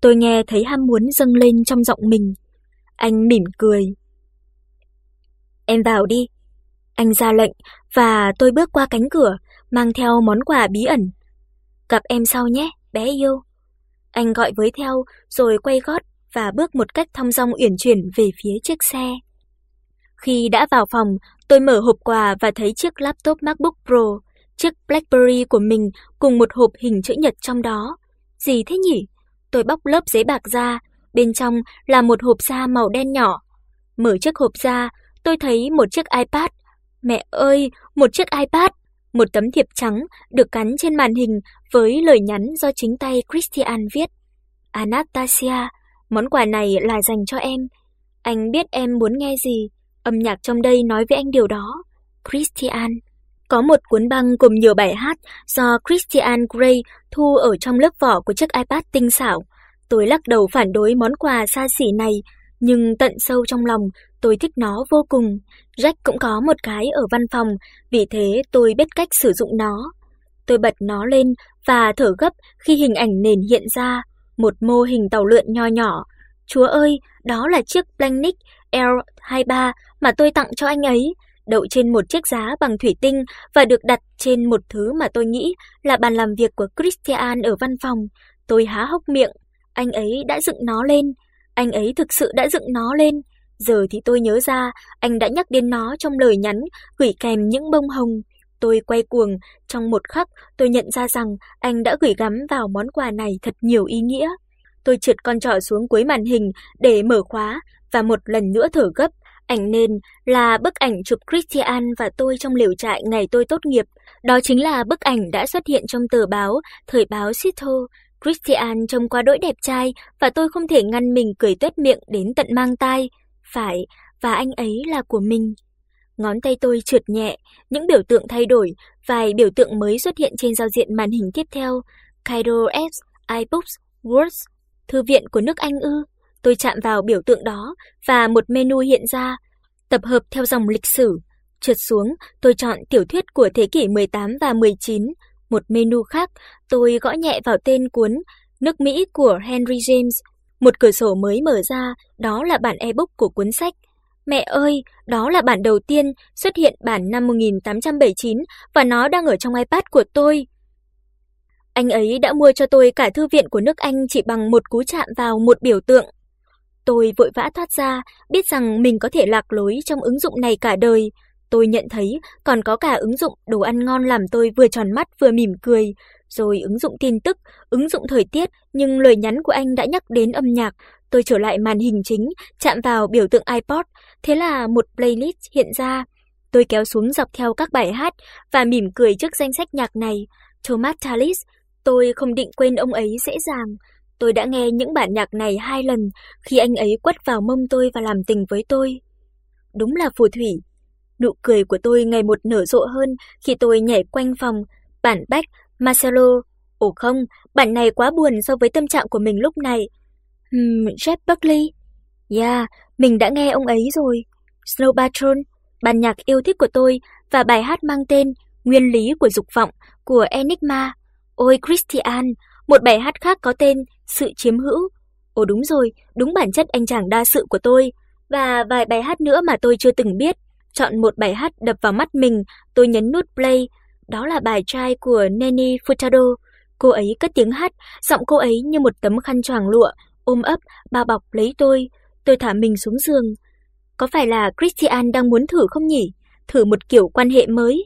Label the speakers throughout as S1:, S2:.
S1: Tôi nghe thấy ham muốn dâng lên trong giọng mình. Anh mỉm cười. "Em vào đi." Anh ra lệnh và tôi bước qua cánh cửa, mang theo món quà bí ẩn. "Gặp em sau nhé, bé yêu." Anh gọi với theo rồi quay gót và bước một cách thong dong uyển chuyển về phía chiếc xe. Khi đã vào phòng, tôi mở hộp quà và thấy chiếc laptop MacBook Pro, chiếc BlackBerry của mình cùng một hộp hình chữ nhật trong đó. Gì thế nhỉ? Tôi bóc lớp giấy bạc ra, bên trong là một hộp da màu đen nhỏ. Mở chiếc hộp ra, tôi thấy một chiếc iPad. Mẹ ơi, một chiếc iPad, một tấm thiệp trắng được cắn trên màn hình với lời nhắn do chính tay Christian viết. Anastasia, món quà này là dành cho em. Anh biết em muốn nghe gì, âm nhạc trong đây nói với anh điều đó. Christian có một cuốn băng gồm nhiều bài hát do Christian Grey thu ở trong lớp vỏ của chiếc iPad tinh xảo. Tôi lắc đầu phản đối món quà xa xỉ này, nhưng tận sâu trong lòng tôi thích nó vô cùng. Jack cũng có một cái ở văn phòng, vì thế tôi biết cách sử dụng nó. Tôi bật nó lên và thở gấp khi hình ảnh nền hiện ra, một mô hình tàu lượn nho nhỏ. Chúa ơi, đó là chiếc Planet L23 mà tôi tặng cho anh ấy đậu trên một chiếc giá bằng thủy tinh và được đặt trên một thứ mà tôi nghĩ là bàn làm việc của Christian ở văn phòng. Tôi há hốc miệng, anh ấy đã dựng nó lên, anh ấy thực sự đã dựng nó lên. Giờ thì tôi nhớ ra, anh đã nhắc đến nó trong lời nhắn gửi kèm những bông hồng. Tôi quay cuồng, trong một khắc tôi nhận ra rằng anh đã gửi gắm vào món quà này thật nhiều ý nghĩa. Tôi trượt con trỏ xuống cuối màn hình để mở khóa và một lần nữa thở gấp, Ảnh nền là bức ảnh chụp Christian và tôi trong liều trại ngày tôi tốt nghiệp. Đó chính là bức ảnh đã xuất hiện trong tờ báo, thời báo Sito. Christian trông quá đỗi đẹp trai và tôi không thể ngăn mình cười tuét miệng đến tận mang tai. Phải, và anh ấy là của mình. Ngón tay tôi trượt nhẹ, những biểu tượng thay đổi, vài biểu tượng mới xuất hiện trên giao diện màn hình tiếp theo. Cairo Apps, iBooks, Words, thư viện của nước Anh ư? Tôi chạm vào biểu tượng đó và một menu hiện ra, tập hợp theo dòng lịch sử. Trượt xuống, tôi chọn tiểu thuyết của thế kỷ 18 và 19. Một menu khác, tôi gõ nhẹ vào tên cuốn Nước Mỹ của Henry James. Một cửa sổ mới mở ra, đó là bản ebook của cuốn sách. Mẹ ơi, đó là bản đầu tiên, xuất hiện bản năm 1879 và nó đang ở trong iPad của tôi. Anh ấy đã mua cho tôi cả thư viện của nước Anh chỉ bằng một cú chạm vào một biểu tượng. Tôi vội vã thoát ra, biết rằng mình có thể lạc lối trong ứng dụng này cả đời. Tôi nhận thấy còn có cả ứng dụng đồ ăn ngon làm tôi vừa tròn mắt vừa mỉm cười, rồi ứng dụng tin tức, ứng dụng thời tiết, nhưng lời nhắn của anh đã nhắc đến âm nhạc. Tôi trở lại màn hình chính, chạm vào biểu tượng iPod, thế là một playlist hiện ra. Tôi kéo xuống dọc theo các bài hát và mỉm cười trước danh sách nhạc này. Thomas Tallis, tôi không định quên ông ấy dễ dàng. Tôi đã nghe những bản nhạc này hai lần khi anh ấy quất vào mông tôi và làm tình với tôi. Đúng là phù thủy. Nụ cười của tôi ngày một nở rộ hơn khi tôi nhảy quanh phòng, bản bách Marcelo. Ồ không, bản này quá buồn so với tâm trạng của mình lúc này. Hmm, Jeff Buckley. Yeah, mình đã nghe ông ấy rồi. Snow Patrol, bản nhạc yêu thích của tôi và bài hát mang tên Nguyên lý của dục vọng của Enigma. Ôi Christian, một bài hát khác có tên sự chiếm hữu. Ồ đúng rồi, đúng bản chất anh chàng đa sự của tôi và vài bài hát nữa mà tôi chưa từng biết. Chọn một bài hát đập vào mắt mình, tôi nhấn nút play. Đó là bài trai của Nanny Furtado. Cô ấy cất tiếng hát, giọng cô ấy như một tấm khăn choàng lụa ôm ấp bao bọc lấy tôi. Tôi thả mình xuống giường. Có phải là Christian đang muốn thử không nhỉ? Thử một kiểu quan hệ mới.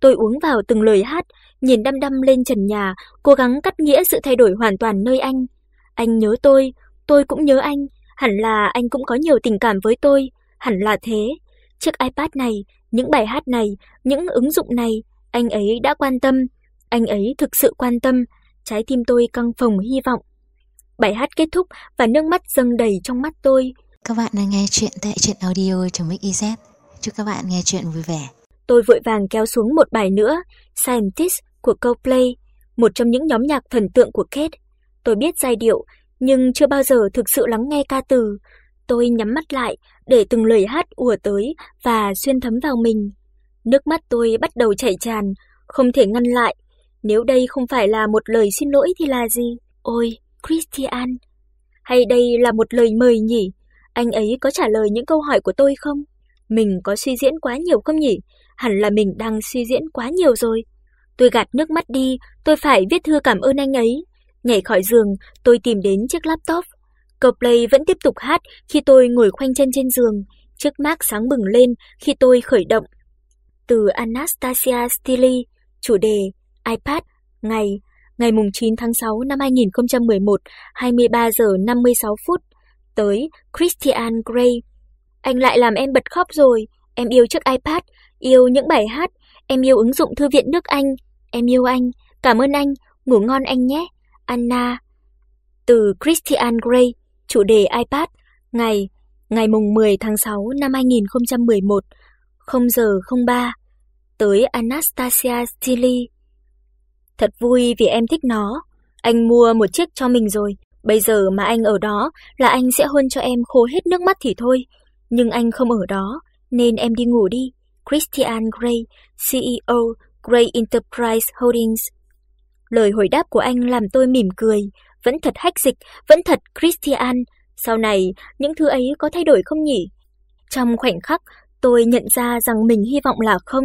S1: Tôi uống vào từng lời hát, nhìn đăm đăm lên trần nhà, cố gắng cắt nghĩa sự thay đổi hoàn toàn nơi anh. Anh nhớ tôi, tôi cũng nhớ anh, hẳn là anh cũng có nhiều tình cảm với tôi, hẳn là thế. Chiếc iPad này, những bài hát này, những ứng dụng này, anh ấy đã quan tâm, anh ấy thực sự quan tâm, trái tim tôi căng phồng hy vọng. Bài hát kết thúc và nước mắt dâng đầy trong mắt tôi.
S2: Các bạn đang nghe chuyện tại truyện audio.mix.iz. Chúc các bạn nghe chuyện vui vẻ.
S1: Tôi vội vàng kéo xuống một bài nữa, Scientist của Coldplay, một trong những nhóm nhạc thần tượng của Kate. Tôi biết giai điệu, nhưng chưa bao giờ thực sự lắng nghe ca từ. Tôi nhắm mắt lại để từng lời hát ùa tới và xuyên thấm vào mình. Nước mắt tôi bắt đầu chảy tràn, không thể ngăn lại. Nếu đây không phải là một lời xin lỗi thì là gì? Ôi, Christian, Hay đây là một lời mời nhỉ? Anh ấy có trả lời những câu hỏi của tôi không? Mình có suy diễn quá nhiều không nhỉ? Hẳn là mình đang suy diễn quá nhiều rồi. Tôi gạt nước mắt đi, tôi phải viết thư cảm ơn anh ấy. Nhảy khỏi giường, tôi tìm đến chiếc laptop. Coplay vẫn tiếp tục hát khi tôi ngồi khoanh chân trên giường, chiếc mác sáng bừng lên khi tôi khởi động. Từ Anastasia Stili, chủ đề iPad, ngày ngày mùng 9 tháng 6 năm 2011, 23 giờ 56 phút, tới Christian Grey. Anh lại làm em bật khóc rồi, em yêu chiếc iPad, yêu những bài hát, em yêu ứng dụng thư viện nước Anh, em yêu anh, cảm ơn anh, ngủ ngon anh nhé. Anna. Từ Christian Grey, chủ đề iPad, ngày ngày mùng 10 tháng 6 năm 2011, 0 giờ 03, tới Anastasia Stili. Thật vui vì em thích nó. Anh mua một chiếc cho mình rồi, bây giờ mà anh ở đó là anh sẽ hôn cho em khô hết nước mắt thì thôi, nhưng anh không ở đó nên em đi ngủ đi. Christian Grey, CEO Grey Enterprise Holdings. Lời hồi đáp của anh làm tôi mỉm cười, vẫn thật hách dịch, vẫn thật Christian, sau này những thứ ấy có thay đổi không nhỉ? Trong khoảnh khắc, tôi nhận ra rằng mình hy vọng là không.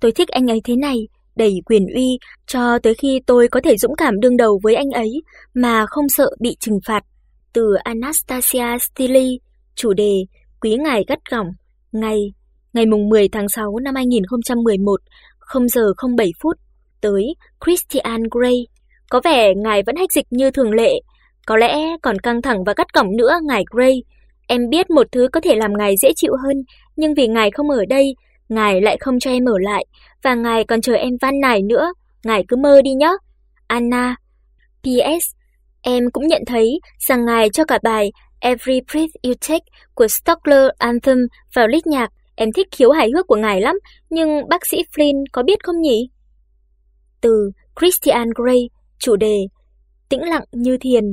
S1: Tôi thích anh ấy thế này, đầy quyền uy cho tới khi tôi có thể dũng cảm đương đầu với anh ấy mà không sợ bị trừng phạt. Từ Anastasia Stili, chủ đề Quý ngài gắt gỏng, ngày ngày mùng 10 tháng 6 năm 2011, 0 giờ 07 phút, tới Christian Grey. Có vẻ ngài vẫn hách dịch như thường lệ, có lẽ còn căng thẳng và gắt gỏng nữa ngài Grey. Em biết một thứ có thể làm ngài dễ chịu hơn, nhưng vì ngài không ở đây, ngài lại không cho em ở lại và ngài còn chờ em van nài nữa, ngài cứ mơ đi nhé. Anna. PS. Em cũng nhận thấy rằng ngài cho cả bài Every Breath You Take của Stockler Anthem vào list nhạc. Em thích khiếu hài hước của ngài lắm, nhưng bác sĩ Flynn có biết không nhỉ? Từ Christian Grey, chủ đề Tĩnh lặng như thiền,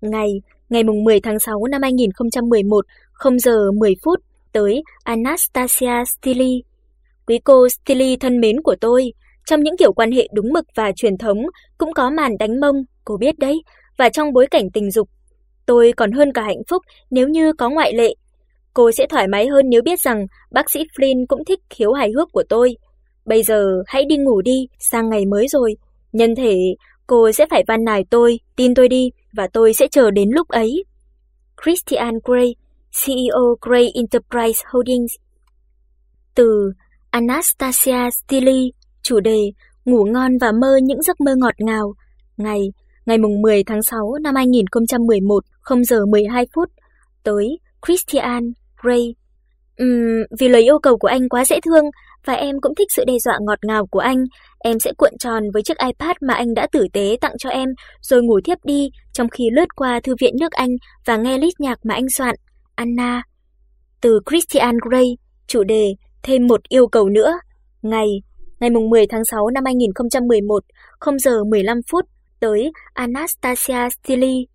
S1: ngày ngày mùng 10 tháng 6 năm 2011, 0 giờ 10 phút tới Anastasia Stili. Quý cô Stili thân mến của tôi, trong những kiểu quan hệ đúng mực và truyền thống cũng có màn đánh mông, cô biết đấy, và trong bối cảnh tình dục, tôi còn hơn cả hạnh phúc nếu như có ngoại lệ. Cô sẽ thoải mái hơn nếu biết rằng bác sĩ Flynn cũng thích khiếu hài hước của tôi. Bây giờ hãy đi ngủ đi, sang ngày mới rồi. Nhân thể, cô sẽ phải van nài tôi, tin tôi đi và tôi sẽ chờ đến lúc ấy. Christian Grey, CEO Grey Enterprise Holdings. Từ Anastasia Stili, chủ đề Ngủ ngon và mơ những giấc mơ ngọt ngào. Ngày ngày mùng 10 tháng 6 năm 2011, 0 giờ 12 phút. Tới Christian Grey. Ừm, vì lời yêu cầu của anh quá dễ thương và em cũng thích sự đe dọa ngọt ngào của anh, em sẽ cuộn tròn với chiếc iPad mà anh đã tử tế tặng cho em rồi ngủ thiếp đi trong khi lướt qua thư viện nước Anh và nghe list nhạc mà anh soạn. Anna. Từ Christian Grey, chủ đề thêm một yêu cầu nữa. Ngày ngày mùng 10 tháng 6 năm 2011, 0 giờ 15 phút tới Anastasia Stili.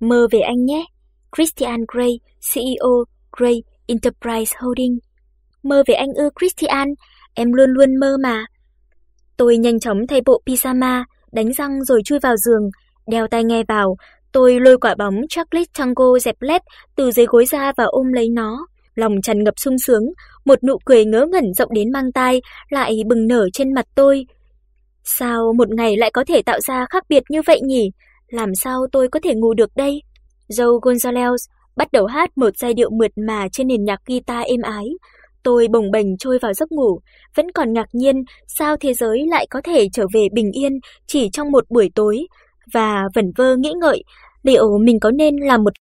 S1: Mơ về anh nhé. Christian Grey, CEO Grey Enterprise Holding. Mơ về anh ư Christian, em luôn luôn mơ mà. Tôi nhanh chóng thay bộ pyjama, đánh răng rồi chui vào giường, đeo tai nghe vào, tôi lôi quả bóng chocolate tango dẹp lép từ dưới gối ra và ôm lấy nó. Lòng tràn ngập sung sướng, một nụ cười ngớ ngẩn rộng đến mang tai lại bừng nở trên mặt tôi. Sao một ngày lại có thể tạo ra khác biệt như vậy nhỉ? Làm sao tôi có thể ngủ được đây? Joe Gonzalez bắt đầu hát một giai điệu mượt mà trên nền nhạc guitar êm ái. Tôi bồng bềnh trôi vào giấc ngủ, vẫn còn ngạc nhiên sao thế giới lại có thể trở về bình yên chỉ trong một buổi tối và vẩn vơ nghĩ ngợi liệu mình có nên làm một